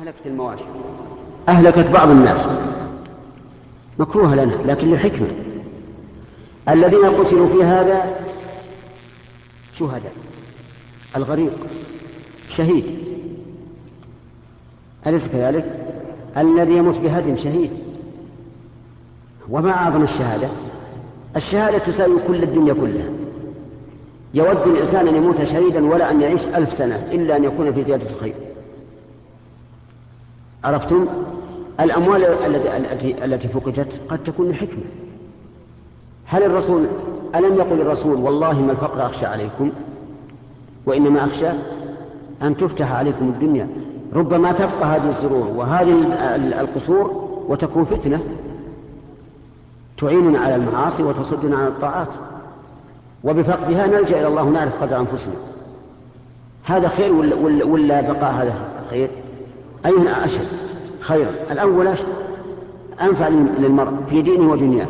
أهلكت المواشي. أهلكت بعض الناس. مكروه لنا لكن لحكمة. الذين قتلوا في هذا شهداء. الغريق. شهيد. أليس كذلك؟ الذي يموت بهدم شهيد. وما أعظم الشهادة؟ الشهادة تساوي كل الدنيا كلها. يود الإنسان أن يموت شهيدا ولا أن يعيش ألف سنة إلا أن يكون في زيادة الخير. عرفتم؟ الأموال التي التي فقدت قد تكون لحكمة هل الرسول ألم يقل الرسول والله ما الفقر أخشى عليكم وإنما أخشى أن تفتح عليكم الدنيا؟ ربما تبقى هذه الزرور وهذه القصور وتكون فتنة. تعيننا على المعاصي وتصدنا عن الطاعات. وبفقدها نلجأ إلى الله نعرف قدر أنفسنا. هذا خير ولا, بقاء هذا خير؟ أيهما أشد خيرا الأول أشد أنفع للمرء في دينه ودنياه.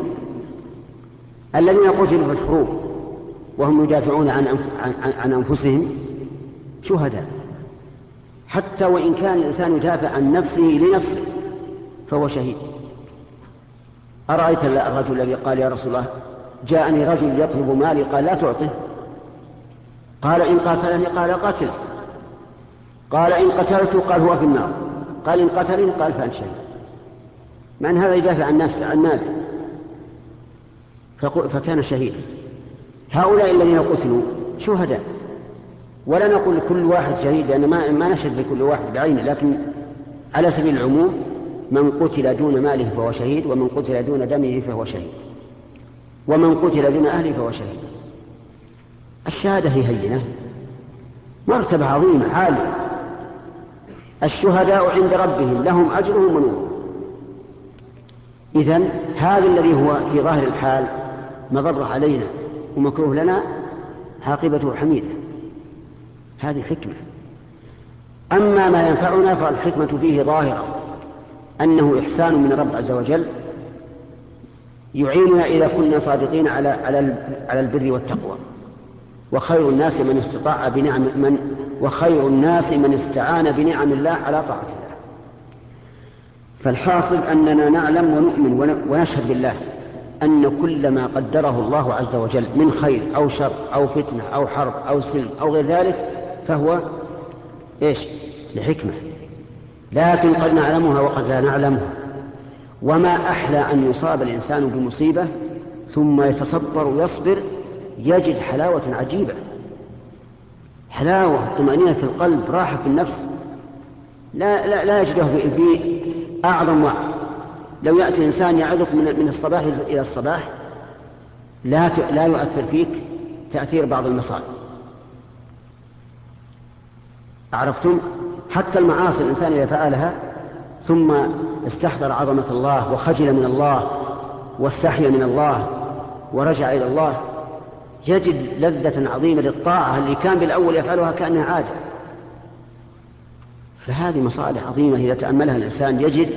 الذين قتلوا في الحروب وهم يدافعون عن, عن, أنفسهم شهداء. حتى وإن كان الإنسان يدافع عن نفسه لنفسه فهو شهيد. أرأيت الرجل الذي قال يا رسول الله جاءني رجل يطلب مالي قال لا تعطه. قال إن قاتلني قال قتل قال إن قتلته قال هو في النار. قال إن قتلني قال فأنت شهيد. من هذا يدافع عن نفسه عن ماله. فكان شهيدا. هؤلاء الذين قتلوا شهداء. ولا نقول لكل واحد شهيد لأن ما, ما نشهد لكل واحد بعينه لكن على سبيل العموم من قتل دون ماله فهو شهيد ومن قتل دون دمه فهو شهيد. ومن قتل دون أهله فهو شهيد. الشهادة هي هينة. مرتبة عظيمة عالية. الشهداء عند ربهم لهم أجرهم ونورهم إذن هذا الذي هو في ظاهر الحال مضر علينا ومكروه لنا عاقبته حميدة. هذه حكمة. أما ما ينفعنا فالحكمة فيه ظاهرة أنه إحسان من الرب عز وجل يعيننا إذا كنا صادقين على على البر والتقوى. وخير الناس من استطاع بنعم من وخير الناس من استعان بنعم الله على طاعة الله. فالحاصل أننا نعلم ونؤمن ونشهد بالله أن كل ما قدره الله عز وجل من خير أو شر أو فتنة أو حرب أو سلم أو غير ذلك فهو إيش؟ لحكمة لكن قد نعلمها وقد لا نعلمها. وما أحلى أن يصاب الإنسان بمصيبة ثم يتصبر ويصبر يجد حلاوة عجيبة. حلاوة طمأنينة في القلب راحة في النفس. لا, لا, لا يجده في أعظم وعي لو يأتي إنسان يعظك من, من الصباح إلى الصباح لا, لا يؤثر فيك تأثير بعض المصائب. عرفتم؟ حتى المعاصي الإنسان إذا فعلها ثم استحضر عظمة الله وخجل من الله واستحيا من الله ورجع إلى الله يجد لذة عظيمة للطاعة اللي كان بالأول يفعلها كأنها عادة. فهذه مصالح عظيمة إذا تأملها الإنسان يجد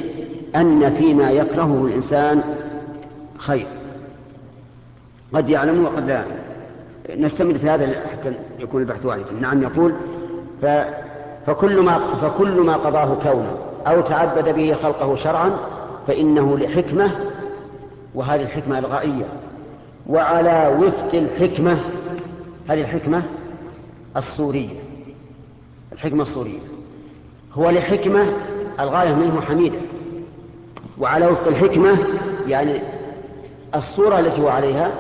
أن فيما يكرهه الإنسان خير. قد يعلم وقد لا. نستمر في هذا حتى يكون البحث واحدا. نعم يقول ف فكل ما, فكل ما قضاه كونه أو تعبد به خلقه شرعا فإنه لحكمة وهذه الحكمة إلغائية. وعلى وفق الحكمة هذه الحكمة الصورية الحكمة الصورية هو لحكمة الغاية منه حميدة. وعلى وفق الحكمة يعني الصورة التي هو عليها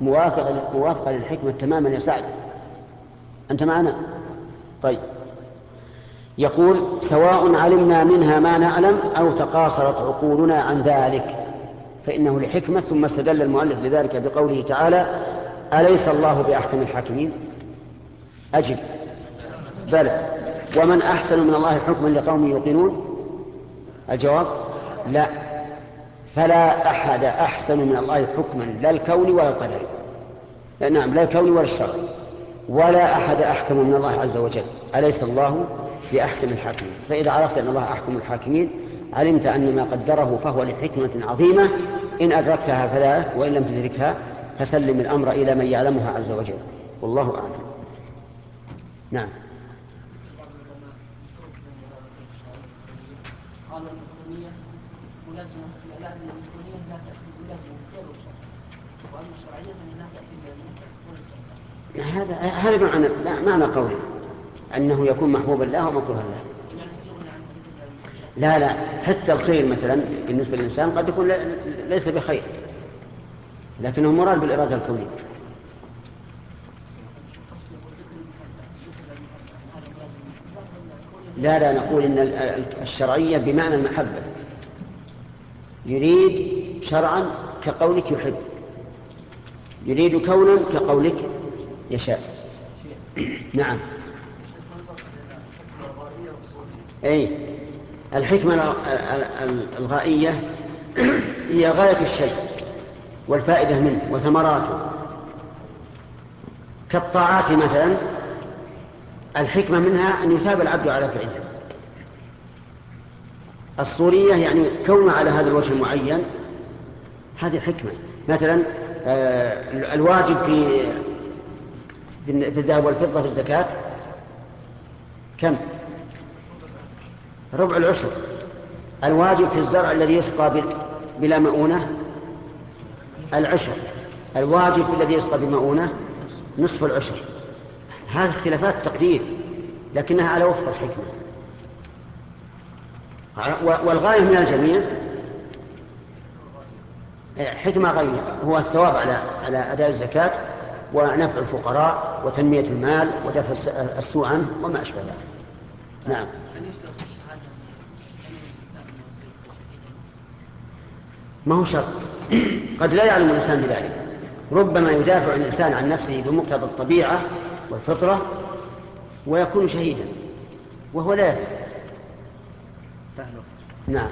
موافقة, موافقة للحكمة تماما يا سعد. أنت معنا؟ طيب. يقول سواء علمنا منها ما نعلم أو تقاصرت عقولنا عن ذلك. فإنه لحكمة ثم استدل المؤلف لذلك بقوله تعالى أليس الله بأحكم الحاكمين؟ أجب. بلى. ومن أحسن من الله حكما لقوم يوقنون؟ الجواب لا. فلا أحد أحسن من الله حكما لا الكون ولا القدر. نعم لا الكون ولا الشرع. ولا أحد أحكم من الله عز وجل. أليس الله بأحكم الحاكمين؟ فإذا عرفت أن الله أحكم الحاكمين علمت أن ما قدره فهو لحكمة عظيمة. إن أدركتها فذلك وإن لم تدركها فسلم الأمر إلى من يعلمها عز وجل. والله أعلم. نعم. قال ملازمة لا لا تأتي وأما الشرعية فإنها تأتي هذا هذا معنى معنى قوله أنه يكون محبوبا له ومكروها له. لا لا حتى الخير مثلا بالنسبة للإنسان قد يكون ليس بخير لكنه مراد بالإرادة الكونية. لا لا نقول إن الشرعية بمعنى المحبة. يريد شرعا كقولك يحب. يريد كونا كقولك يشاء. نعم. أي. الحكمة الغائية هي غاية الشيء والفائدة منه وثمراته. كالطاعات مثلا الحكمة منها أن يثاب العبد على فعلها الصورية يعني كون على هذا الوجه المعين هذه حكمة. مثلا آه، الواجب في في الذهب والفضة في الزكاة كم؟ ربع العشر. الواجب في الزرع الذي يسقى بلا مؤونة العشر. الواجب الذي يسقى بمؤونة نصف العشر. هذه اختلافات تقدير لكنها على وفق الحكمة. والغاية من الجميع حكمة غير هو الثواب على على أداء الزكاة ونفع الفقراء وتنمية المال ودفع السوء عنه وما أشبه ذلك. نعم. ما هو شرط؟ قد لا يعلم الإنسان بذلك. ربما يدافع الإنسان عن نفسه بمقتضى الطبيعة والفطرة ويكون شهيدا وهو لا يدري نعم.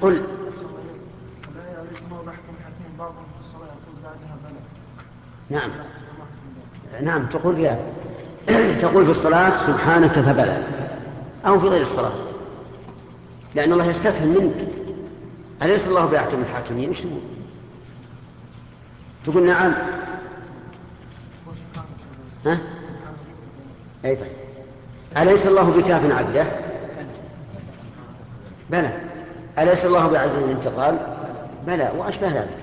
قل. نعم. نعم تقول في هذا. تقول في الصلاة سبحانك فبلى أو في غير الصلاة. لأن الله يستفهم منك. أليس الله بأحكم الحاكمين؟ إيش تقول؟ تقول نعم. ها؟ أي طيب. أليس الله بكاف عبده؟ بلى. أليس الله بعزيز الانتقال؟ بلى. وأشبه ذلك.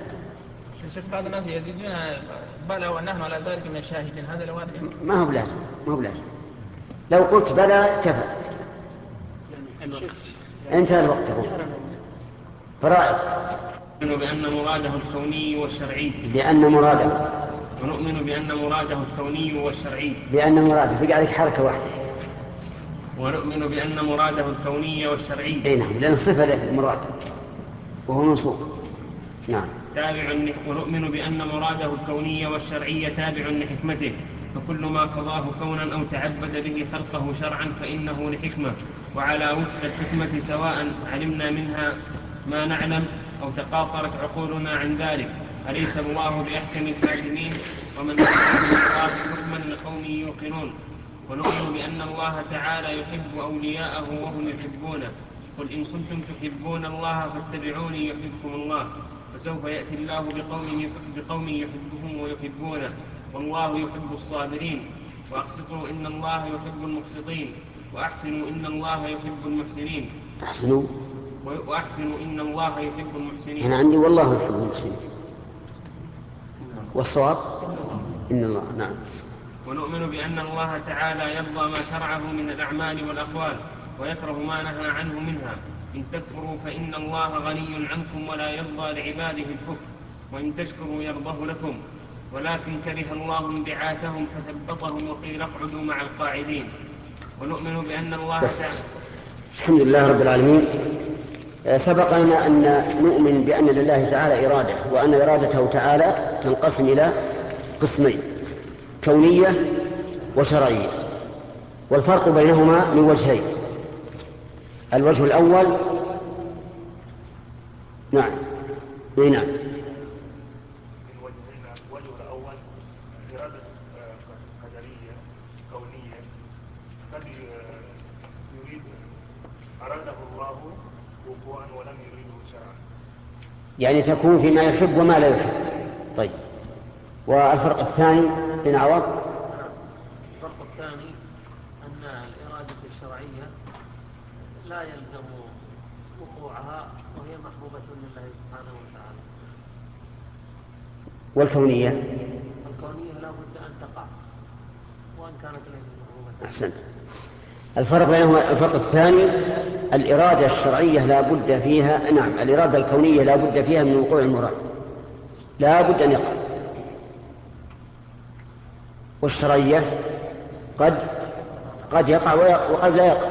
شيخ بعض الناس يزيدون بلى ونحن على ذلك من الشاهدين. هذا لو ما هو بلازم. ما هو بلازم. لو قلت بلى كفى. انتهى الوقت تقول فرائض نؤمن بأن مراده الكوني والشرعي. بأن مراده. ونؤمن بأن مراده الكوني والشرعي. بأن مراده. بقى عليك حركة واحدة. ونؤمن بأن مراده الكوني والشرعي. أي نعم لأن الصفة للمراد وهو منصوب. نعم. تابع ونؤمن بأن مراده الكوني والشرعي تابع لحكمته. فكل ما قضاه كونا أو تعبد به خلقه شرعا فإنه لحكمة. وعلى وفق الحكمة سواء علمنا منها ما نعلم أو تقاصرت عقولنا عن ذلك أليس الله بأحكم الحاكمين؟ ومن الله حكما لقوم يوقنون. ونؤمن بأن الله تعالى يحب أولياءه وهم يحبونه. قل إن كنتم تحبون الله فاتبعوني يحبكم الله. فسوف يأتي الله بقوم بقوم يحبهم ويحبونه. والله يحب الصابرين. وأقسطوا إن الله يحب المقسطين. وأحسنوا إن الله يحب المحسنين. أحسنوا. وأحسنوا إن الله يحب المحسنين. أنا عندي والله يحب المحسنين. والصواب؟ إن الله نعم. ونؤمن بأن الله تعالى يرضى ما شرعه من الأعمال والأقوال ويكره ما نهى عنه منها. إن تكفروا فإن الله غني عنكم ولا يرضى لعباده الكفر وإن تشكروا يرضه لكم. ولكن كره الله انبعاثهم فثبطهم وقيل اقعدوا مع القاعدين. ونؤمن بأن الله تعالى الحمد لله رب العالمين. آه، سبق لنا أن نؤمن بأن لله تعالى إرادة وأن إرادته تعالى تنقسم إلى قسمين كونية وشرعية. والفرق بينهما من وجهين. الوجه الأول نعم نعم الوجه الأول إرادة قدرية كونية قد يريد أراده الله وقوعا ولم يريده شرعا يعني تكون فيما يحب وما لا يحب. طيب. والفرق الثاني بن عوض؟ الفرق الثاني أن الإرادة الشرعية لا يلزم وقوعها وهي محبوبة لله سبحانه وتعالى. والكونية؟ الكونية لا بد أن تقع وأن كانت ليست محبوبة. أحسنت. الفرق بينهما الفرق الثاني الإرادة الشرعية لا بد فيها نعم الإرادة الكونية لا بد فيها من وقوع المراد. لا بد أن يقع. والشرعية قد قد يقع وقد لا يقع.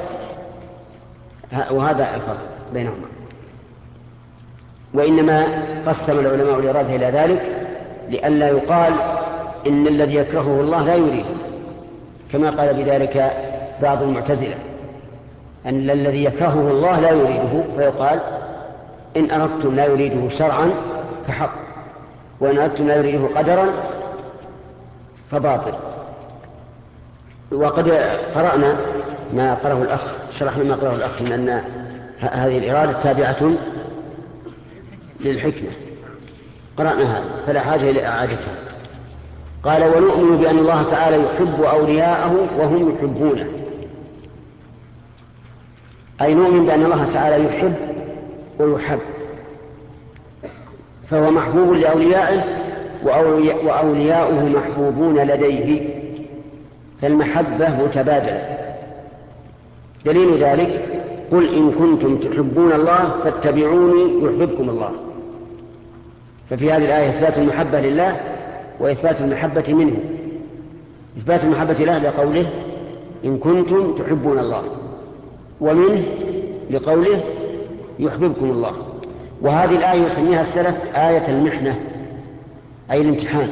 وهذا الفرق بينهما. وإنما قسم العلماء الإرادة إلى ذلك لئلا يقال إن الذي يكرهه الله لا يريد. كما قال بذلك بعض المعتزلة أن الذي يكرهه الله لا يريده فيقال إن أردتم لا يريده شرعا فحق وإن أردتم لا يريده قدرا فباطل. وقد قرأنا ما قرأه الأخ شرحنا ما قرأه الأخ من أن هذه الإرادة تابعة للحكمة. قرأنا هذا فلا حاجة إلى إعادتها. قال ونؤمن بأن الله تعالى يحب أولياءه وهم يحبونه. أي نؤمن بأن الله تعالى يحب ويحب فهو محبوب لأوليائه وأولياؤه محبوبون لديه فالمحبة متبادلة. دليل ذلك قل إن كنتم تحبون الله فاتبعوني يحببكم الله. ففي هذه الآية إثبات المحبة لله وإثبات المحبة منه. إثبات المحبة له لقوله إن كنتم تحبون الله. ومنه لقوله يحببكم الله. وهذه الآية يسميها السلف آية المحنة أي الامتحان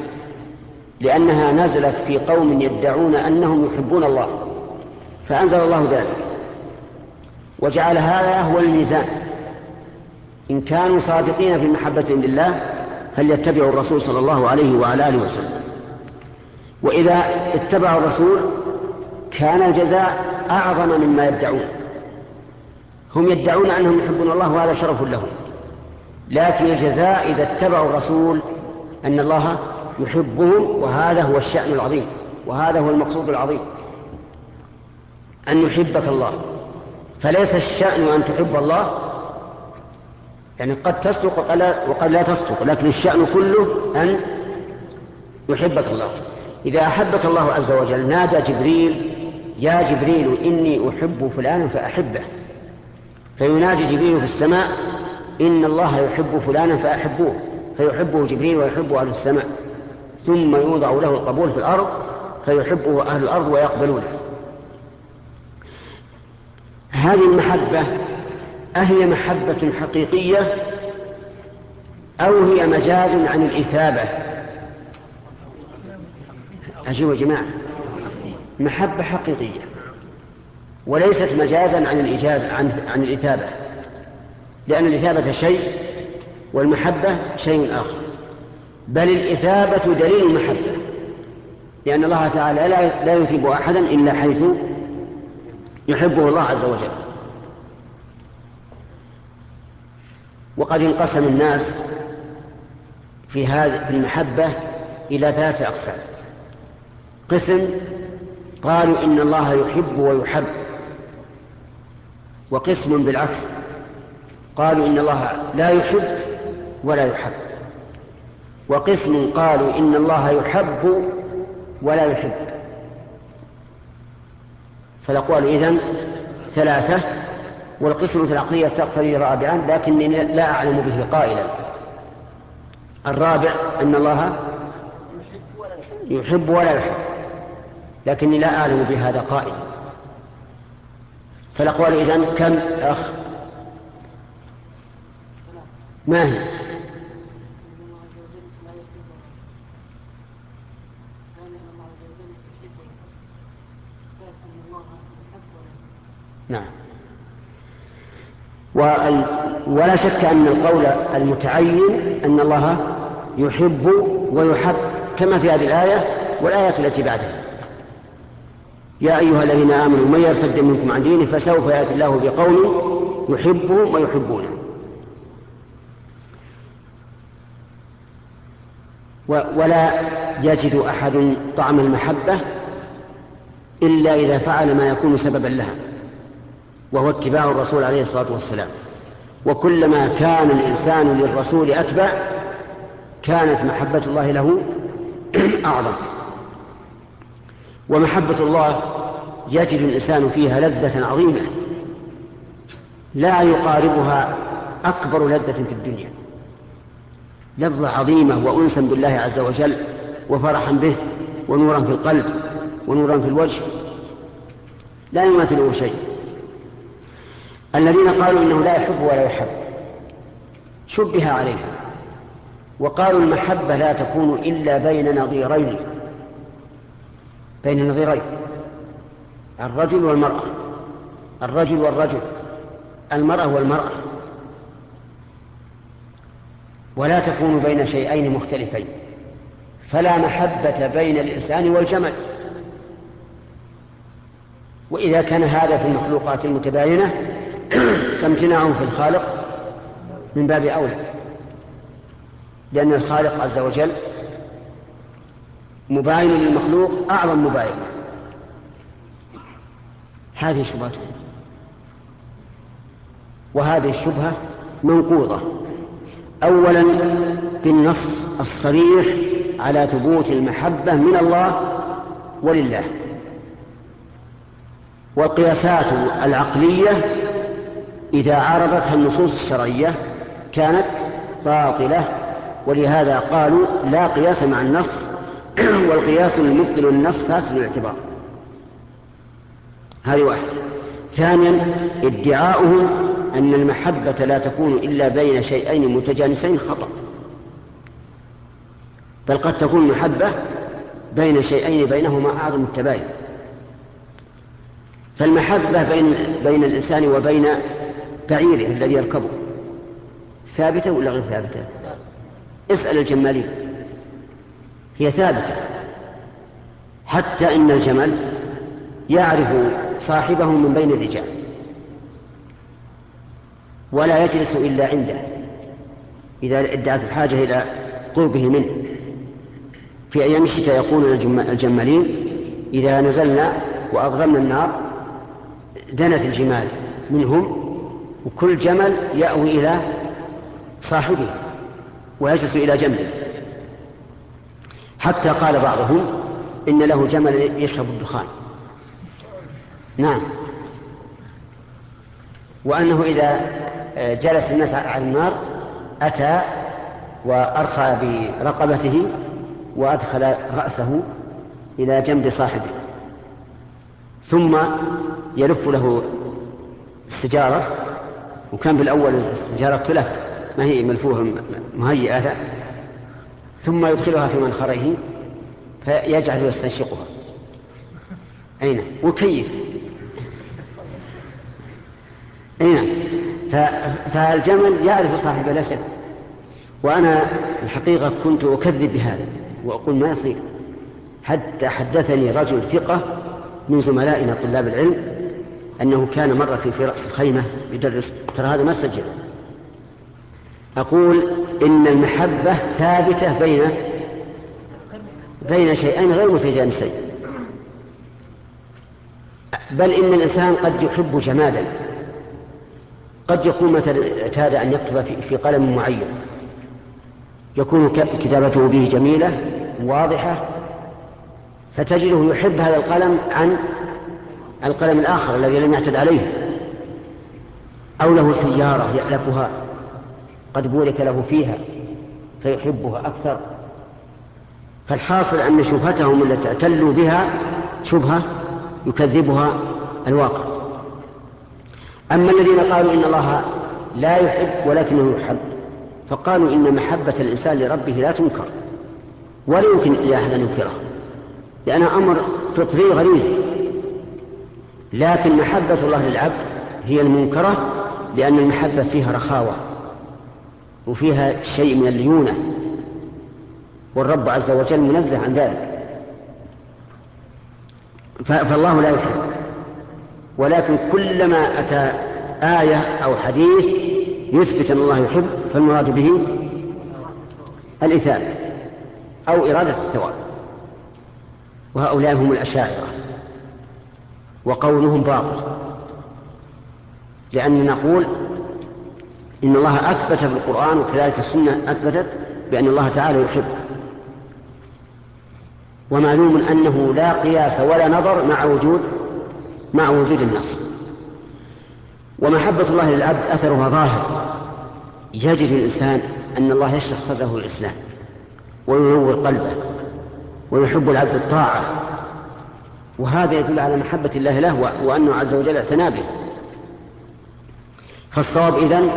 لأنها نزلت في قوم يدعون أنهم يحبون الله فأنزل الله ذلك. وجعل هذا هو الميزان. إن كانوا صادقين في محبتهم لله فليتبعوا الرسول صلى الله عليه وعلى آله وسلم. وإذا اتبعوا الرسول كان الجزاء أعظم مما يدعون. هم يدعون أنهم يحبون الله وهذا شرف لهم. لكن الجزاء إذا اتبعوا الرسول أن الله يحبهم وهذا هو الشأن العظيم وهذا هو المقصود العظيم. أن يحبك الله. فليس الشأن أن تحب الله يعني قد تصدق وقد لا تصدق لكن الشأن كله أن يحبك الله. إذا أحبك الله عز وجل نادى جبريل يا جبريل إني أحب فلانا فأحبه. فينادي جبريل في السماء إن الله يحب فلانا فأحبوه فيحبه جبريل ويحبه أهل السماء ثم يوضع له القبول في الأرض فيحبه أهل الأرض ويقبلونه. هذه المحبة أهي محبة حقيقية أو هي مجاز عن الإثابة؟ أجيب يا جماعة محبة حقيقية. وليست مجازا عن الإجاز عن, عن الإثابة لأن الإثابة شيء والمحبة شيء آخر. بل الإثابة دليل المحبة. لأن الله تعالى لا لا يثيب أحدا إلا حيث يحبه الله عز وجل. وقد انقسم الناس في هذه في المحبة إلى ثلاثة أقسام. قسم قالوا إن الله يحب ويحب. وقسم بالعكس. قالوا إن الله لا يحب ولا يحب. وقسم قالوا إن الله يحب ولا يحب. فالأقوال إذن ثلاثة والقسمة العقلية تقتضي رابعا لكني لا أعلم به قائلا. الرابع أن الله يحب ولا يحب. لكني لا أعلم بهذا قائلا. فالأقوال إذن كم؟ أخ. ما هي؟ نعم. ولا شك أن القول المتعين أن الله يحب ويحب كما في هذه الآية والآيات التي بعدها. يا أيها الذين آمنوا من يرتد منكم عن دينه فسوف يأتي الله بقوم يحبهم ويحبونه ولا يجد أحد طعم المحبة إلا إذا فعل ما يكون سببا لها وهو اتباع الرسول عليه الصلاة والسلام. وكلما كان الإنسان للرسول أتبع كانت محبة الله له أعظم. ومحبة الله يجد الإنسان فيها لذة عظيمة لا يقاربها أكبر لذة في الدنيا. لذة عظيمة وأنسا بالله عز وجل وفرحا به ونورا في القلب ونورا في الوجه. لا يماثله شيء. الذين قالوا إنه لا يحب ولا يحب شبه عليهم وقالوا المحبة لا تكون إلا بين نظيرين. بين نظيرين الرجل والمرأة. الرجل والرجل. المرأة والمرأة. ولا تكون بين شيئين مختلفين. فلا محبة بين الإنسان والجمل. وإذا كان هذا في المخلوقات المتباينة فامتناعه في الخالق من باب أولى. لأن الخالق عز وجل مباين للمخلوق أعظم مباينة هذه شبهته. وهذه الشبهة منقوضة. أولا بالنص الصريح على ثبوت المحبة من الله ولله. والقياسات العقلية إذا عارضتها النصوص الشرعية كانت باطلة ولهذا قالوا لا قياس مع النص والقياس المبطل النص فاسد الاعتبار. هذه واحدة. ثانيا ادعاؤهم أن المحبة لا تكون إلا بين شيئين متجانسين خطأ. بل قد تكون محبة بين شيئين بينهما أعظم التباين. فالمحبة بين, بين الإنسان وبين بعيره الذي يركبه. ثابتة ولا غير ثابتة؟ اسأل الجمالين. هي ثابتة. حتى إن الجمل يعرف صاحبه من بين الرجال. ولا يجلس إلا عنده. إذا ادعت الحاجة إلى قربه منه. في أيام الشتاء يقولون الجمالين إذا نزلنا وأضغمنا النار دنت الجمال منهم وكل جمل يأوي إلى صاحبه ويجلس إلى جنبه. حتى قال بعضهم إن له جمل يشرب الدخان. نعم. وأنه إذا جلس الناس على النار أتى وأرخى برقبته وأدخل رأسه إلى جنب صاحبه. ثم يلف له السجارة وكان بالأول السجارة تلف ما هي ملفوفة مهيئة. ثم يدخلها في منخريه فيجعل يستنشقها. أين وكيف؟ أين فالجمل يعرف صاحبه لا شك. وأنا الحقيقة كنت أكذب بهذا وأقول ما يصير. حتى حدثني رجل ثقة من زملائنا طلاب العلم أنه كان مرة في رأس الخيمة يدرس. ترى هذا ما سجل. أقول إن المحبة ثابتة بين بين شيئين غير متجانسين. بل إن الإنسان قد يحب جمالا. قد يكون مثلا اعتاد أن يكتب في قلم معين. يكون كتابته به جميلة واضحة فتجده يحب هذا القلم عن القلم الآخر الذي لم يعتد عليه. أو له سيارة يألفها. قد بورك له فيها فيحبها أكثر. فالحاصل أن شبهتهم التي اعتلوا بها شبهة يكذبها الواقع. أما الذين قالوا إن الله لا يحب ولكنه يحب فقالوا إن محبة الإنسان لربه لا تنكر ولا يمكن لأحد أن ينكره لأنها أمر فطري غريزي لكن محبة الله للعبد هي المنكرة لأن المحبة فيها رخاوة. وفيها شيء من الليونة والرب عز وجل منزه عن ذلك. فالله لا يحب ولكن كلما أتى آية أو حديث يثبت أن الله يحب فالمراد به الإثابة أو إرادة الثواب. وهؤلاء هم الأشاعرة وقولهم باطل. لأننا نقول إن الله أثبت في القرآن وكذلك السنة أثبتت بأن الله تعالى يحب. ومعلوم أنه لا قياس ولا نظر مع وجود مع وجود النص. ومحبة الله للعبد أثرها ظاهر. يجد الإنسان أن الله يشرح صدره للإسلام وينور قلبه ويحب العبد الطاعة. وهذا يدل على محبة الله له وأنه عز وجل اعتنى به. فالصواب إذن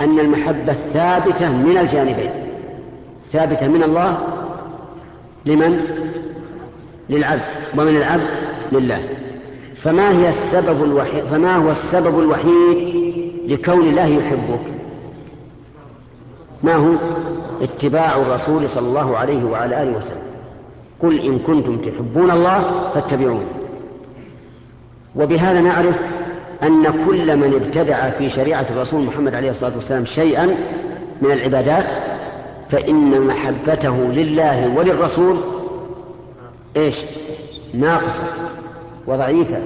أن المحبة ثابتة من الجانبين. ثابتة من الله لمن؟ للعبد. ومن العبد لله. فما هي السبب الوحيد فما هو السبب الوحيد لكون الله يحبك؟ ما هو؟ اتباع الرسول صلى الله عليه وعلى آله وسلم. قل إن كنتم تحبون الله فاتبعوني. وبهذا نعرف أن كل من ابتدع في شريعة الرسول محمد عليه الصلاة والسلام شيئا من العبادات فإن محبته لله وللرسول إيش؟ ناقصة وضعيفة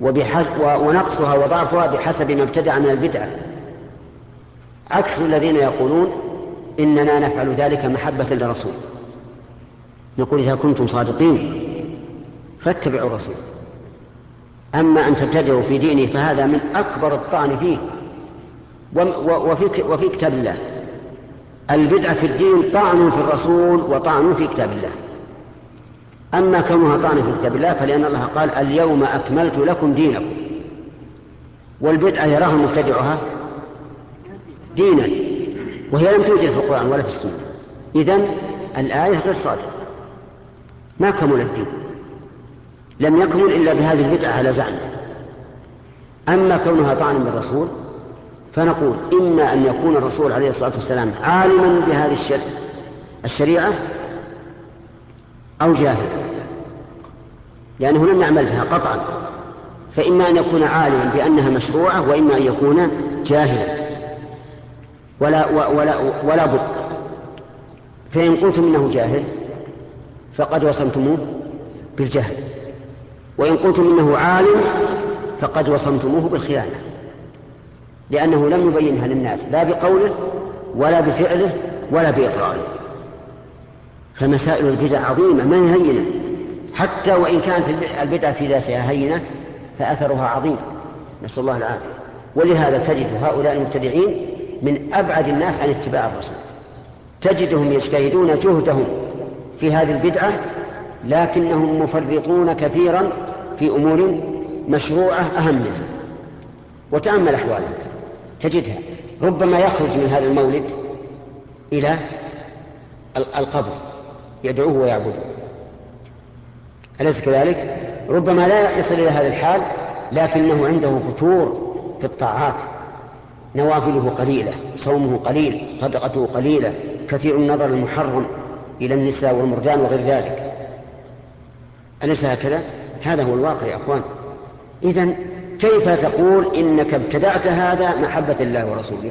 وبحس ونقصها وضعفها بحسب ما ابتدع من البدعة عكس الذين يقولون إننا نفعل ذلك محبة للرسول. نقول إذا كنتم صادقين فاتبعوا الرسول. أما أن تبتدعوا في دينه فهذا من أكبر الطعن فيه. وفي, وفي كتاب الله. البدعة في الدين طعن في الرسول وطعن في كتاب الله. أما كونها طعن في كتاب الله فلأن الله قال اليوم أكملت لكم دينكم. والبدعة يراها مبتدعها دينا. وهي لم توجد في القرآن ولا في السنة. إذن الآية غير صادقة. ما كمل الدين. لم يكمل إلا بهذه البدعة على زعمه. أما كونها طعن بالرسول فنقول إما أن يكون الرسول عليه الصلاة والسلام عالما بهذه الشريعة أو جاهل لأنه لم يعمل بها قطعا. فإما أن يكون عالما بأنها مشروعة وإما أن يكون جاهلا. ولا, ولا, ولا بد. فإن قلتم إنه جاهل فقد وصمتموه بالجهل. وإن قلتم إنه عالم فقد وصمتموه بالخيانة لأنه لم يبينها للناس لا بقوله ولا بفعله ولا بإقراره. فمسائل البدع عظيمة ما هي هينة؟ حتى وإن كانت البدعة في ذاتها هينة فأثرها عظيم. نسأل الله العافية. ولهذا تجد هؤلاء المبتدعين من أبعد الناس عن اتباع الرسول. تجدهم يجتهدون جهدهم في هذه البدعة لكنهم مفرطون كثيرا في أمور مشروعة أهم منها وتأمل أحوالهم. تجدها. ربما يخرج من هذا المولد إلى القبر. يدعوه ويعبده. أليس كذلك؟ ربما لا يصل إلى هذا الحال لكنه عنده فتور في الطاعات. نوافله قليلة صومه قليل صدقته قليلة كثير النظر المحرم إلى النساء والمرجان وغير ذلك. أليس هكذا؟ هذا هو الواقع يا أخوان. إذا كيف تقول إنك ابتدعت هذا محبة الله ورسوله؟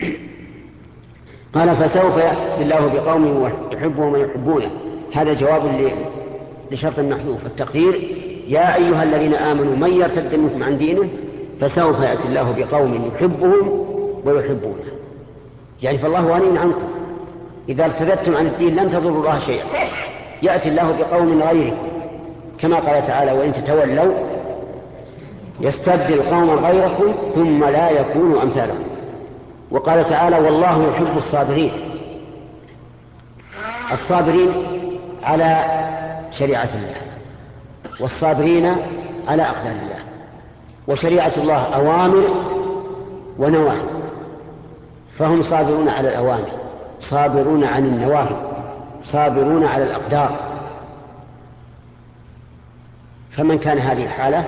قال فسوف يأتي الله بقوم يحبهم ويحبونه هذا جواب لشرط محذوف. التقدير يا أيها الذين آمنوا من يرتد منكم عن دينه فسوف يأتي الله بقوم يحبهم ويحبونه. يعني فالله غني عنكم. إذا ارتدتم عن الدين لن تضروا الله شيئا. يأتي الله بقوم غيركم كما قال تعالى وإن تتولوا يستبدل قوما غيركم ثم لا يكونوا أمثالكم وقال تعالى والله يحب الصابرين. الصابرين على شريعة الله والصابرين على أقدار الله. وشريعة الله أوامر ونواهي. فهم صابرون على الأوامر صابرون عن النواهي صابرون على الأقدار. فمن كان هذه حالة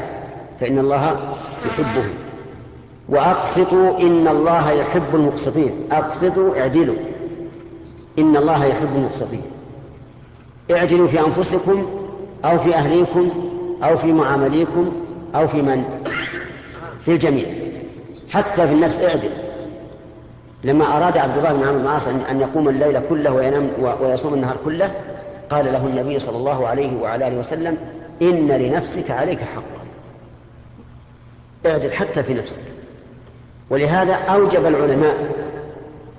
فإن الله يحبه. وأقسطوا إن الله يحب المقسطين. أقسطوا اعدلوا. إن الله يحب المقسطين. اعدلوا في أنفسكم أو في أهليكم أو في معامليكم أو في من؟ في الجميع. حتى في النفس اعدل. لما أراد عبد الله بن عمرو بن العاص أن يقوم الليل كله وينام ويصوم النهار كله قال له النبي صلى الله عليه وعلى آله وسلم إن لنفسك عليك حقا. اعدل حتى في نفسك. ولهذا أوجب العلماء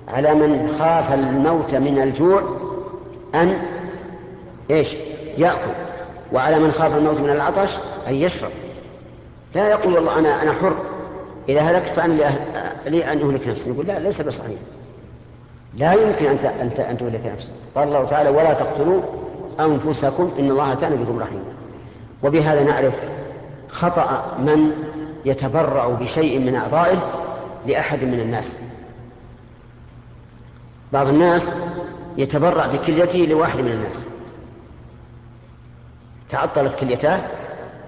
على من خاف الموت من الجوع أن إيش؟ يأكل. وعلى من خاف الموت من العطش أن يشرب. لا يقول والله أنا أنا حر. إذا هلكت فأنا لي أن أهلك نفسي. يقول لا ليس بصحيح. لا يمكن أن أن تهلك نفسك. قال الله تعالى ولا تقتلوا أنفسكم إن الله كان بكم رحيما. وبهذا نعرف خطأ من يتبرع بشيء من أعضائه لأحد من الناس. بعض الناس يتبرع بكليته لواحد من الناس. تعطلت كليتاه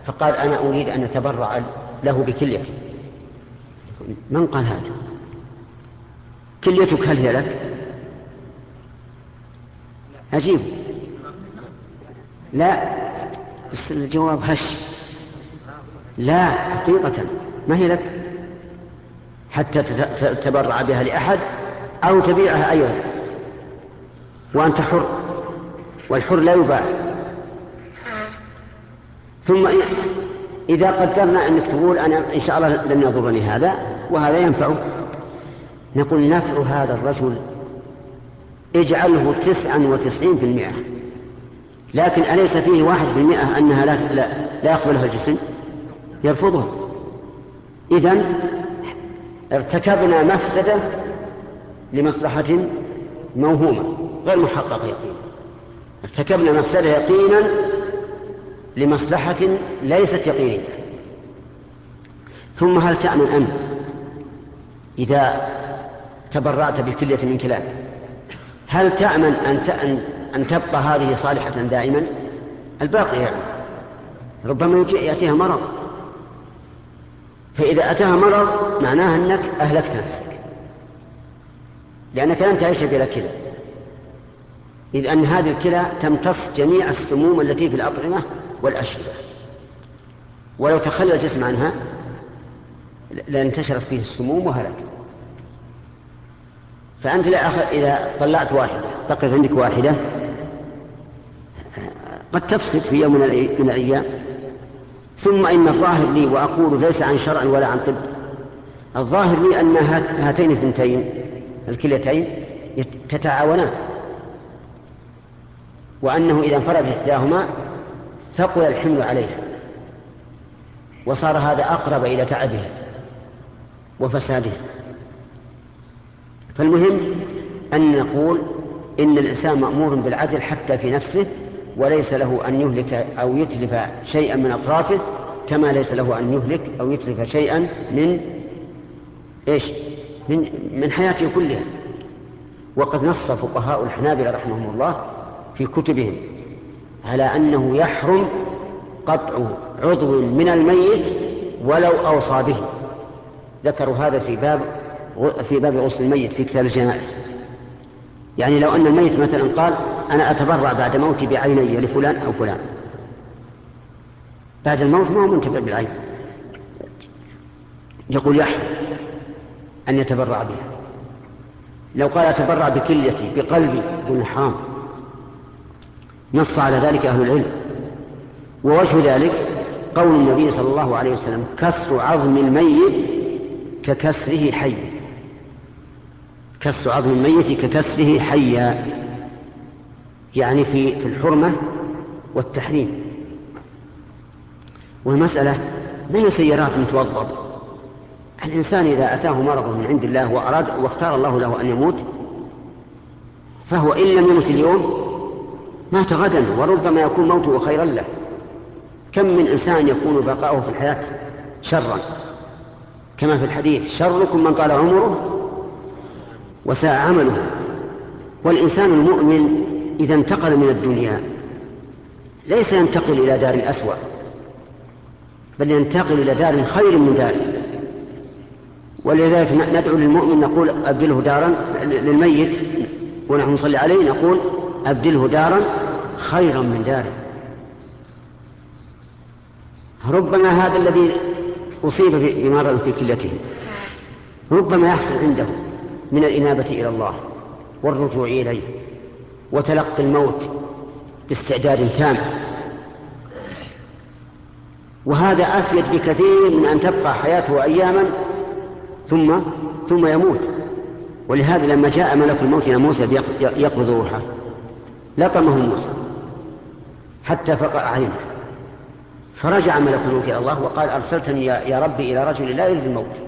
فقال أنا أريد أن أتبرع له بكليتي. من قال هذا؟ كليتك هل هي لك؟ عجيب. لا. بس الجواب هش. لا حقيقة. ما هي لك؟ حتى تتبرع بها لأحد أو تبيعها أيضا. وأنت حر. والحر لا يباع. ثم إذا قدرنا أنك تقول أنا إن شاء الله لن يضرني هذا وهذا ينفع. نقول نفع هذا الرجل. اجعله تسعا وتسعين في المئة. لكن أليس فيه واحد في المئة أنها لا, لا, لا يقبلها الجسم؟ يرفضها. إذا ارتكبنا مفسدة لمصلحة موهومة غير محققة يقينا. ارتكبنا مفسدة يقينا لمصلحة ليست يقينية. ثم هل تأمن أنت إذا تبرعت بكلية من كلاب هل تأمن أن أن تبقى هذه صالحة دائما؟ الباقي يعني. ربما يأتيها مرض. فإذا أتاها مرض معناها أنك أهلكت نفسك. لأنك لن تعيش بلا كلى. إذ أن هذه الكلى تمتص جميع السموم التي في الأطعمة والأشربة. ولو تخلى الجسم عنها لانتشرت فيه السموم وهلك فأنت لا أخ... إذا طلعت واحدة بقيت عندك واحدة قد تفسد في يوم من الأيام. ثم إن الظاهر لي وأقول ليس عن شرع ولا عن طب. الظاهر لي أن هاتين الثنتين الكليتين تتعاونان وأنه إذا انفردت إحداهما ثقل الحمل عليها. وصار هذا أقرب إلى تعبها وفسادها. فالمهم أن نقول إن الإنسان مأمور بالعدل حتى في نفسه وليس له أن يهلك أو يتلف شيئا من أطرافه كما ليس له أن يهلك أو يتلف شيئا من إيش؟ من, من حياته كلها. وقد نص فقهاء الحنابلة رحمهم الله في كتبهم على أنه يحرم قطع عضو من الميت ولو أوصى به. ذكروا هذا في باب في باب غسل الميت في كتاب الجنائز. يعني لو أن الميت مثلا قال أنا أتبرع بعد موتي بعيني لفلان أو فلان. بعد الموت ما هو منتفع بالعين. يقول يحرم أن يتبرع بها. لو قال أتبرع بكليتي بقلبي يقول حرام نص على ذلك أهل العلم. ووجه ذلك قول النبي صلى الله عليه وسلم كسر عظم الميت ككسره حيا. كسر عظم الميت ككسره حيا. يعني في في الحرمة والتحريم. والمسألة ما هي سيارات متوضب الإنسان إذا أتاه مرض من عند الله وأراد واختار الله له أن يموت فهو إن لم يمت اليوم مات غدا وربما يكون موته خيرا له. كم من إنسان يكون بقاؤه في الحياة شرا؟ كما في الحديث شركم من طال عمره وساء عمله. والإنسان المؤمن إذا انتقل من الدنيا. ليس ينتقل إلى دار أسوأ بل ينتقل إلى دار خير من داره. ولذلك ندعو للمؤمن نقول أبدله دارا للميت ونحن نصلي عليه نقول أبدله دارا خيرا من داره. ربما هذا الذي أصيب بمرض في كلته. ربما يحصل عنده من الإنابة إلى الله والرجوع إليه. وتلقي الموت باستعداد تام. وهذا أفيد بكثير من أن تبقى حياته أياما ثم ثم يموت. ولهذا لما جاء ملك الموت إلى موسى يقبض روحه لطمه موسى حتى فقع عينه. فرجع ملك الموت إلى الله وقال أرسلتني يا ربي إلى رجل لا يريد الموت.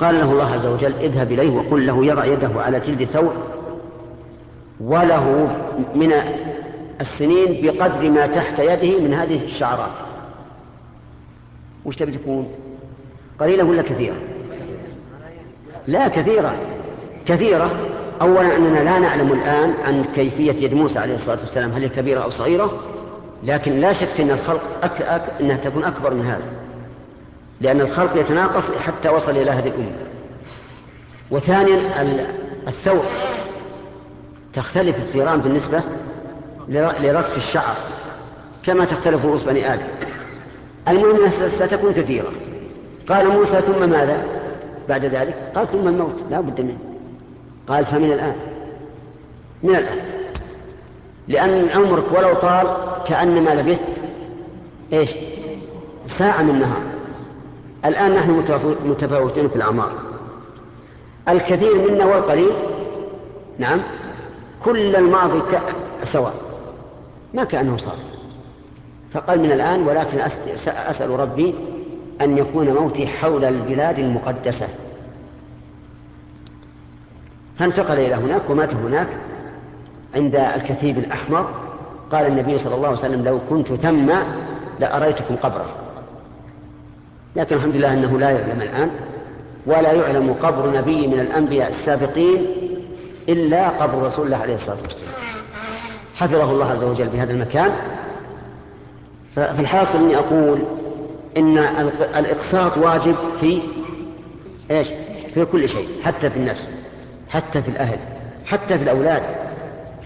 قال له الله عز وجل اذهب إليه وقل له يضع يده على جلد ثور وله من السنين بقدر ما تحت يده من هذه الشعرات. وش تبي تكون؟ قليلة ولا كثيرة؟ لا كثيرة. كثيرة. أولا أننا لا نعلم الآن عن كيفية يد موسى عليه الصلاة والسلام هل هي كبيرة أو صغيرة؟ لكن لا شك أن الخلق أك... أك... أنها تكون أكبر من هذا. لأن الخلق يتناقص حتى وصل إلى هذه الأمة. وثانيا الثور تختلف الثيران بالنسبة لرصف الشعر كما تختلف رؤوس بني آدم. المهم ستكون كثيرة قال موسى ثم ماذا؟ بعد ذلك قال ثم الموت لا بد منه. قال فمن الآن. من الآن. لأن عمرك ولو طال كأنما لبثت إيش؟ ساعة من النهار. الآن نحن متفاوتين في الأعمار. الكثير منا والقليل نعم. كل الماضي سواء ما كأنه صار. فقال من الآن ولكن أسأل ربي أن يكون موتي حول البلاد المقدسة. فانتقل إلى هناك ومات هناك عند الكثيب الأحمر. قال النبي صلى الله عليه وسلم لو كنت ثم لأريتكم قبره. لكن الحمد لله أنه لا يعلم الآن ولا يعلم قبر نبي من الأنبياء السابقين إلا قبر رسول الله عليه الصلاة والسلام. حفظه الله عز وجل في هذا المكان. ففي الحاصل أني أقول إن الإقساط واجب في إيش؟ في كل شيء حتى في النفس حتى في الأهل حتى في الأولاد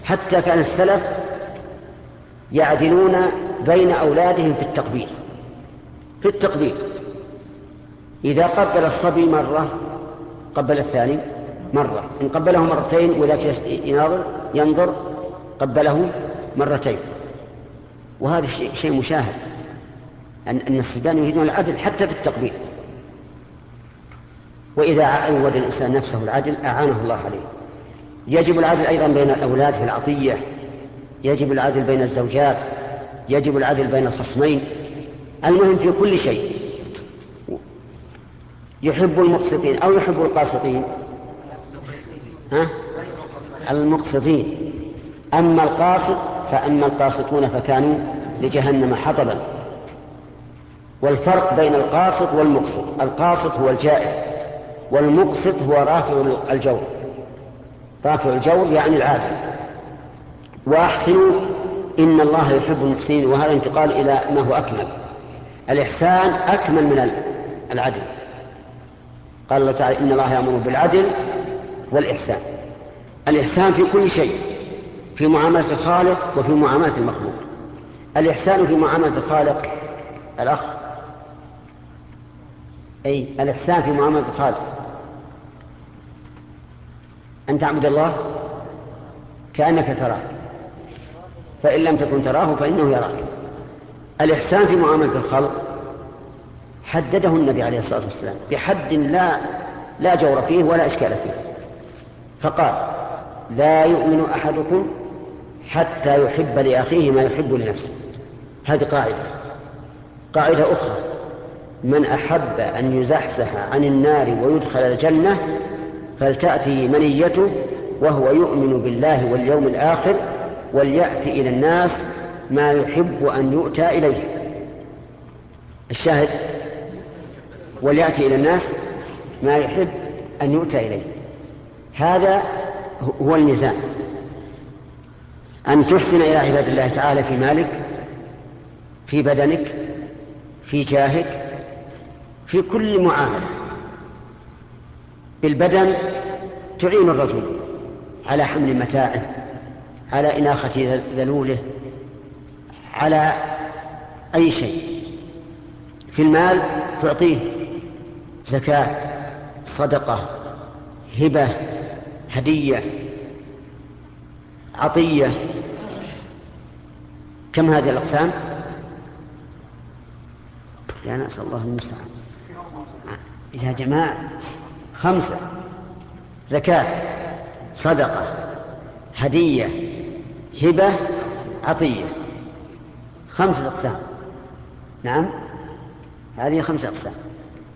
حتى كان السلف يعدلون بين أولادهم في التقبيل. في التقبيل. إذا قبل الصبي مرة قبل الثاني مرة. إن قبله مرتين وذاك يناظر ينظر قبله مرتين. وهذا شيء مشاهد. أن الصبيان يريدون العدل حتى في التقبيل. وإذا عود الإنسان نفسه العدل أعانه الله عليه. يجب العدل أيضا بين الأولاد في العطية. يجب العدل بين الزوجات. يجب العدل بين الخصمين. المهم في كل شيء. يحب المقسطين أو يحب القاسطين. ها؟ المقسطين أما القاسط فأما القاسطون فكانوا لجهنم حطبا. والفرق بين القاسط والمقسط القاسط هو الجائر والمقسط هو رافع الجور. رافع الجور يعني العادل. وأحسنوا إن الله يحب المحسنين. وهذا انتقال إلى ما هو أكمل. الإحسان أكمل من العدل. قال الله تعالى إن الله يأمر بالعدل والإحسان. الإحسان في كل شيء في معاملة الخالق وفي معاملة المخلوق. الإحسان في معاملة الخالق الأخ. أي الإحسان في معاملة الخالق. أن تعبد الله كأنك تراه. فإن لم تكن تراه فإنه يراك. الإحسان في معاملة الخلق حدده النبي عليه الصلاة والسلام بحد لا لا جور فيه ولا إشكال فيه. فقال لا يؤمن أحدكم حتى يحب لأخيه ما يحب لنفسه. هذه قاعدة. قاعدة أخرى. من أحب أن يزحزح عن النار ويدخل الجنة فلتأتي منيته وهو يؤمن بالله واليوم الآخر وليأتي إلى الناس ما يحب أن يؤتى إليه. الشاهد وليأتي إلى الناس ما يحب أن يؤتى إليه. هذا هو الميزان. أن تحسن إلى عباد الله تعالى في مالك في بدنك في جاهك في كل معاملة. بالبدن تعين الرجل على حمل متاعه على إناخة ذلوله على أي شيء. في المال تعطيه زكاة صدقة هبة هدية عطية. كم هذه الأقسام؟ يا نسأل الله المستعان. يا جماعة خمسة. زكاة صدقة هدية هبة عطية. خمسة أقسام. نعم؟ هذه خمسة أقسام.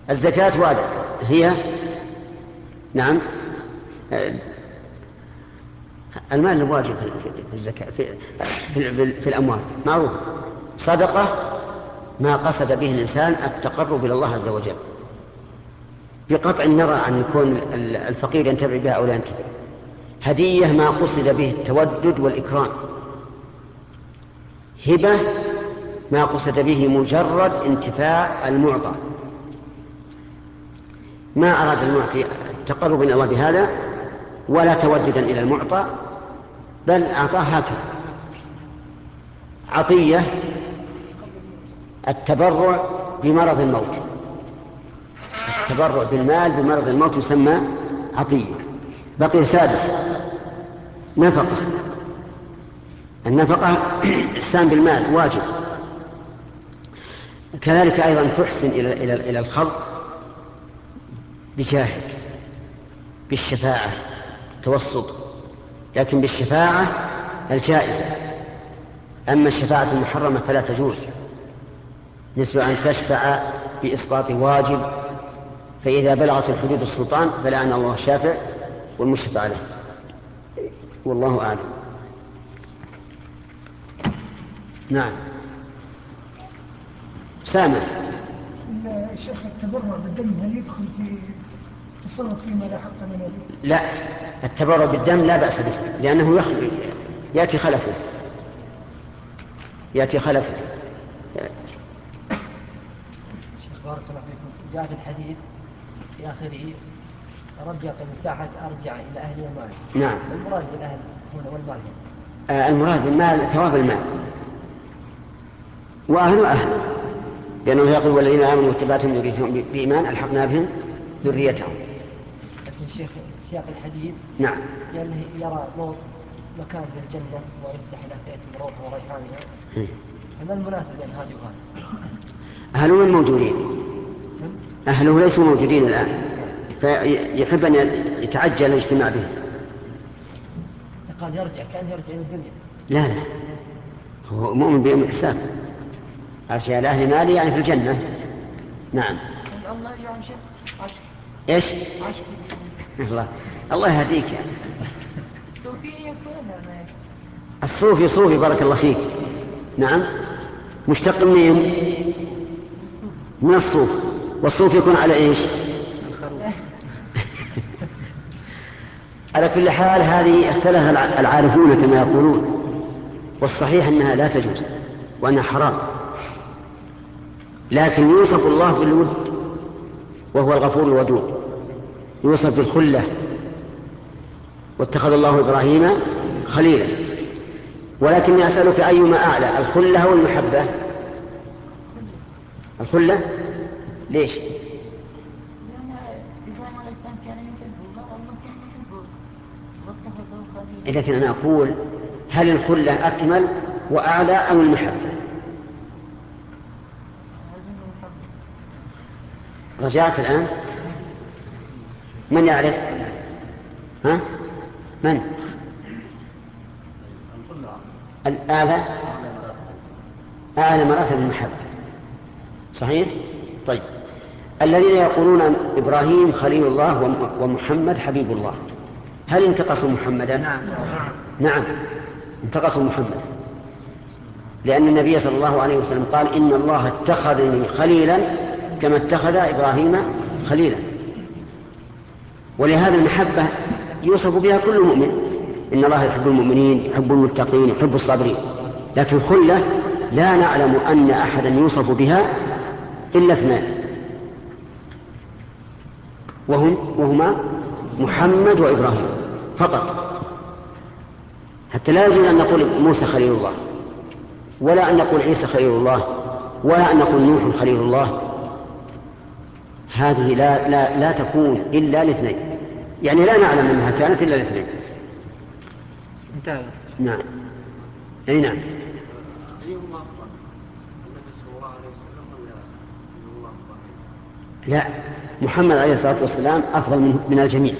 الزكاة واجب هي؟ نعم؟ المال الواجب في الزكاة في, في, في الأموال. معروف. صدقة ما قصد به الإنسان التقرب إلى الله عز وجل. بقطع النظر عن يكون الفقير ينتفع بها أو لا ينتفع هدية ما قصد به التودد والإكرام. هبة ما قصد به مجرد انتفاع المعطى. ما أراد المعطي التقرب إلى الله بهذا؟ ولا توددا إلى المعطى بل أعطاه هكذا. عطية التبرع بمرض الموت. التبرع بالمال بمرض الموت يسمى عطية. بقي سادس نفقة. النفقة إحسان بالمال واجب. كذلك أيضا تحسن إلى إلى إلى الخلق بشاهد بالشفاعة. توسط لكن بالشفاعة الجائزة. أما الشفاعة المحرمة فلا تجوز. مثل أن تشفع بإسقاط واجب فإذا بلغت الحدود السلطان فلعن الله الشافع والمشفع عليه والله أعلم. نعم. سامع الشيخ التبرع بالدم هل يدخل في فيما لا حق من لا التبرع بالدم لا بأس به لأنه يخل... يأتي خلفه. يأتي خلفه. شيخ بارك الله فيكم جاء في الحديث في آخره رجع مساحة أرجع إلى أهلي ومالي نعم. المراد بالأهل هنا والمال؟ آه المراد بالمال ثواب المال. وأهل أهل لأنه يقول والذين آمنوا واتبعتهم ذريتهم بإيمان ألحقنا بهم ذريتهم. الشيخ سياق الحديث. نعم. لأنه يرى موت مكان للجنة ويفتح له فئة روحه وريحانها إيه. فما المناسب بين هذه وهذه؟ أهله الموجودين؟ أهله ليسوا موجودين الآن. فيحب أن يتعجل الاجتماع به قال يرجع كأن يرجع إلى الدنيا. لا لا. هو مؤمن بيوم الحساب. أرجع لأهل مالي يعني في الجنة. نعم. الله يعني شيء عشق. إيش؟ عشق. الله. الله يهديك يعني. الصوفي صوفي بارك الله فيك. نعم. مشتق منين من الصوف. والصوف يكون على إيش؟ على كل حال هذه اختلف الع- العارفون كما يقولون. والصحيح أنها لا تجوز وأنها حرام. لكن يوصف الله بالود وهو الغفور الودود. يوصف بالخله واتخذ الله إبراهيم خليلا. ولكني أسألك أيما أعلى الخلة أو المحبة؟ الخلة؟ ليش؟ إبراهيم لكن أنا أقول هل وأعلى أم المحبة؟ أظن يحبه رجعت الآن؟ من يعرف؟ ها؟ من؟ الآلة؟ أعلى مراتب المحبة. صحيح؟ طيب. الذين يقولون إبراهيم خليل الله وم- ومحمد حبيب الله. هل انتقصوا محمدا؟ نعم. نعم. انتقصوا محمد. لأن النبي صلى الله عليه وسلم قال إن الله اتخذني خليلا كما اتخذ إبراهيم خليلا. ولهذا المحبة يوصف بها كل مؤمن. إن الله يحب المؤمنين يحب المتقين يحب الصابرين. لكن خلة لا نعلم أن أحدا يوصف بها إلا اثنان. وهم وهما محمد وإبراهيم فقط. حتى لا يجوز أن نقول موسى خليل الله ولا أن نقول عيسى خليل الله ولا أن نقول نوح خليل الله هذه لا, لا, لا تكون إلا لاثنين. يعني لا نعلم أنها كانت إلا لاثنين. انتهى. نعم. أي نعم. أيهما أفضل؟ النبي صلى الله عليه وسلم ولا لا. محمد عليه الصلاة والسلام أفضل من الجميع.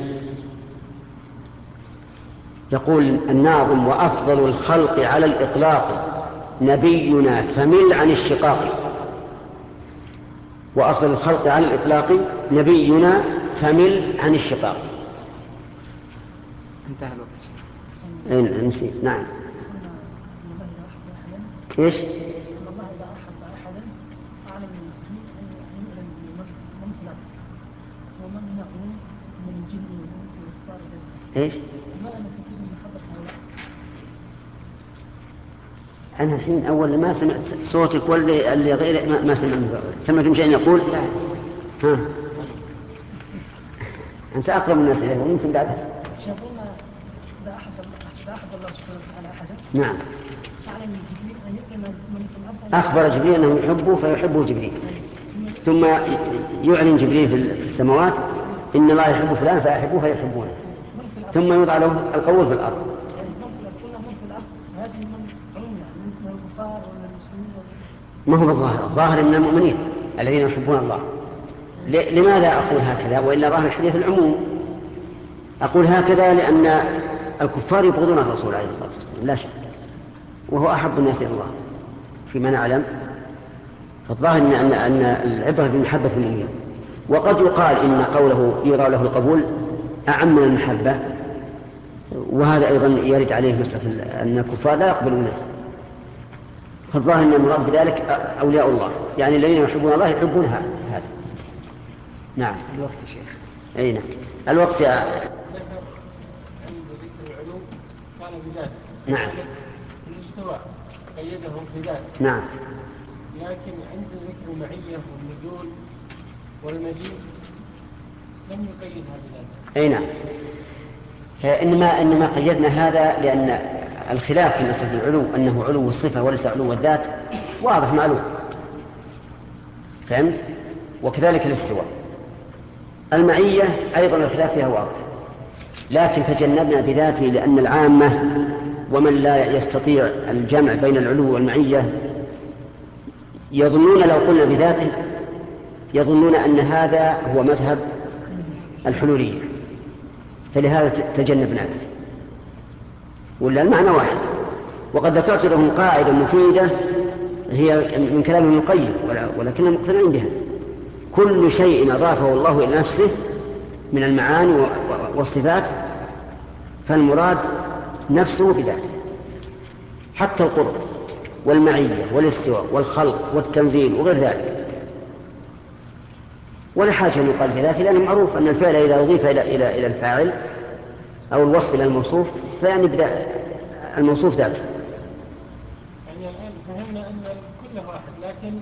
يقول الناظم وأفضل الخلق على الإطلاق نبينا فمل عن الشقاق. وأفضل الخلق على الإطلاق نبينا فمل عن الشقاق. انتهى الوقت. إيه، نسيت. نعم. إيش؟ ان الله اذا احب احدا اعلم من الجن ان يؤذن بمن خلق ومن يقول من الجن والانس والكفار إيش؟ ماذا نستفيد من محبه هؤلاء؟ أنا الحين أول ما سمعت صوتك واللي اللي غير ما, ما سمعت. سمعتم شيء يقول؟ لا. ها. أنت أقرب الناس إليه ويمكن بعدها يقولون إذا احب الله إذا احب الله سبحانه وتعالى أحدا. نعم. أخبر جبريل أنه يحبه فيحبه جبريل. ثم يعلن جبريل في السماوات إن الله يحب فلان فأحبوه فيحبونه. ثم يوضع له القول في الأرض يعني من في الأرض كل من في الأرض هذه من عموم يعني من من الكفار ومن المسلمين ومن ما هو بالظاهر الظاهر من المؤمنين الذين يحبون الله. لماذا أقول هكذا؟ وإلا ظاهر الحديث العموم. أقول هكذا لأن الكفار يبغضون الرسول عليه الصلاة والسلام لا شك. وهو أحب الناس إلى الله فيما نعلم فالظاهر أن أن العبرة بمحبة المؤمنين. وقد يقال إن قوله يرى له القبول أعم من المحبة وهذا أيضا يرد عليه مسألة أن الكفار لا يقبلونه. فالظاهر أن المراد بذلك أولياء الله. يعني الذين يحبون الله يحبون هذا. نعم. الوقت يا شيخ. أي نعم. الوقت يا ذكر عند ذكر العلو قال بذاته نعم. الاستواء قيده بذاته نعم. لكن عند ذكر المعية والنزول والمجيء لم يقيدها بذاته أي نعم. إنما إنما قيدنا هذا لأن الخلاف في مسألة العلو أنه علو الصفة وليس علو الذات واضح معلوم. فهمت؟ وكذلك الاستواء. المعية أيضا الخلاف فيها واضح. لكن تجنبنا بذاته لأن العامة ومن لا يستطيع الجمع بين العلو والمعية يظنون لو قلنا بذاته يظنون أن هذا هو مذهب الحلولية. فلهذا تجنبناه ولا المعنى واحد. وقد ذكرت لهم قاعدة مفيدة هي من كلام ابن القيم ولكنهم مقتنعين بها. كل شيء أضافه الله إلى نفسه من المعاني والصفات فالمراد نفسه بذاته حتى القرب والمعية والاستواء والخلق والتنزيل وغير ذلك. ولا حاجة أن يقال بذاته لأنه معروف أن الفعل إذا أضيف إلى إلى إلى الفاعل أو الوصف إلى الموصوف فيعني بدأ الموصوف ذاته. يعني الآن فهمنا أن كله واحد لكن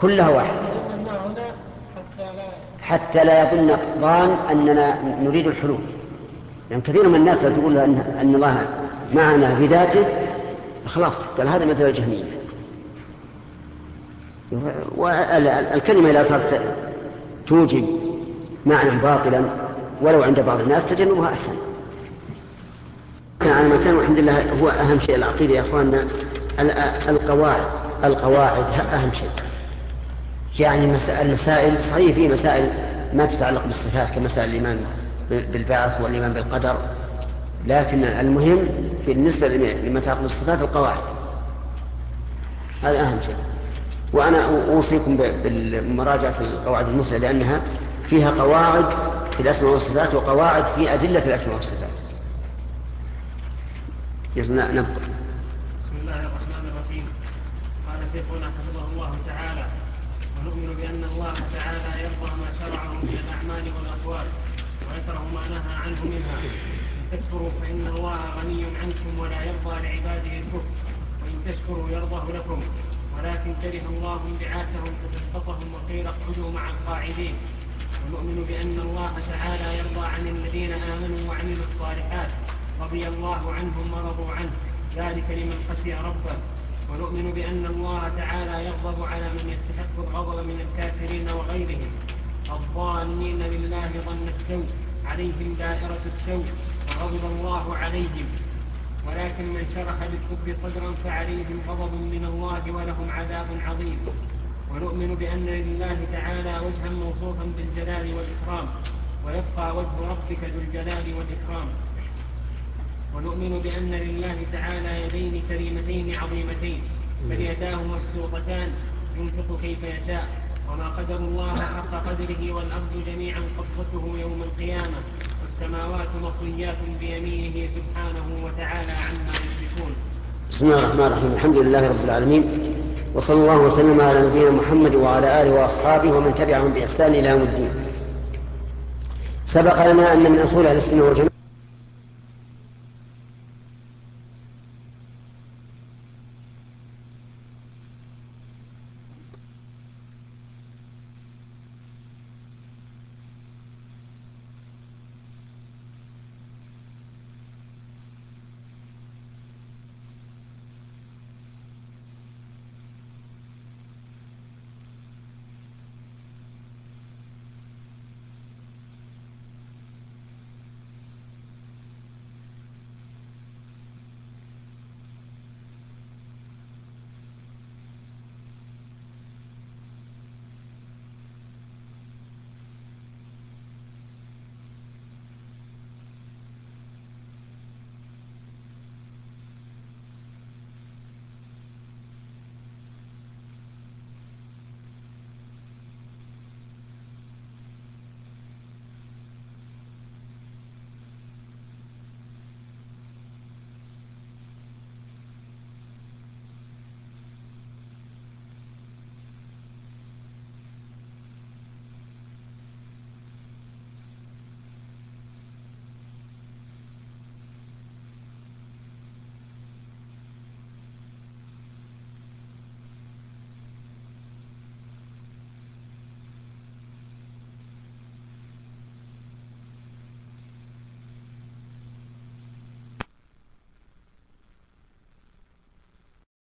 كلها واحد. هنا حتى لا حتى لا يظن ظان أننا نريد الحلول. لأن كثير من الناس لو تقول له أن, أن الله معنا بذاته خلاص قال هذا مثل الجهمية. والكلمة إذا صارت توجب معنى باطلا ولو عند بعض الناس تجنبها أحسن. كان على مكان والحمد لله هو أهم شيء العقيدة يا أخواننا. ال- القواعد القواعد أهم شيء. يعني المس- المسائل صحيح في مسائل ما تتعلق بالصفات كمسائل الإيمان بالبعث والإيمان بالقدر لكن المهم بالنسبة لما يتعلق بالصفات القواعد. هذا أهم شيء. وأنا أوصيكم بمراجعة القواعد المثلى لأنها فيها قواعد في الأسماء والصفات وقواعد في أدلة الأسماء والصفات. يلا نبقى بسم الله الرحمن الرحيم. قال شيخنا حفظه الله تعالى ونؤمن بأن الله تعالى يرضى ما شرعه من الأعمال والأقوال ويكره ما نهى عنه منها. إن تكفروا فإن الله غني عنكم ولا يرضى لعباده الكفر وإن تشكروا يرضه لكم. ولكن كره الله انبعاثهم فتسقطهم وقيل اقعدوا مع القاعدين. ونؤمن بأن الله تعالى يرضى عن الذين آمنوا وعملوا الصالحات رضي الله عنهم ورضوا عنه. ذلك لمن خشي ربه. ونؤمن بأن الله تعالى يغضب على من يستحق الغضب من الكافرين وغيرهم. الظانين بالله ظن السوء. عليهم دائرة السوء. وغضب الله عليهم. ولكن من شرح بالكفر صدرا فعليهم غضب من الله ولهم عذاب عظيم. ونؤمن بأن لله تعالى وجها موصوفا بالجلال والإكرام. ويبقى وجه ربك ذو الجلال والإكرام. ونؤمن بأن لله تعالى يدين كريمتين عظيمتين بل يداه مبسوطتان ينفق كيف يشاء. وما قدر الله حق قدره والأرض جميعا قبضته يوم القيامة والسماوات مطويات بيمينه سبحانه وتعالى عما يشركون. بسم الله الرحمن الرحيم. الحمد لله رب العالمين. وصلى الله وسلم على نبينا محمد وعلى آله وأصحابه ومن تبعهم بإحسان إلى يوم الدين. سبق لنا أن من أصول أهل السنة والجماعة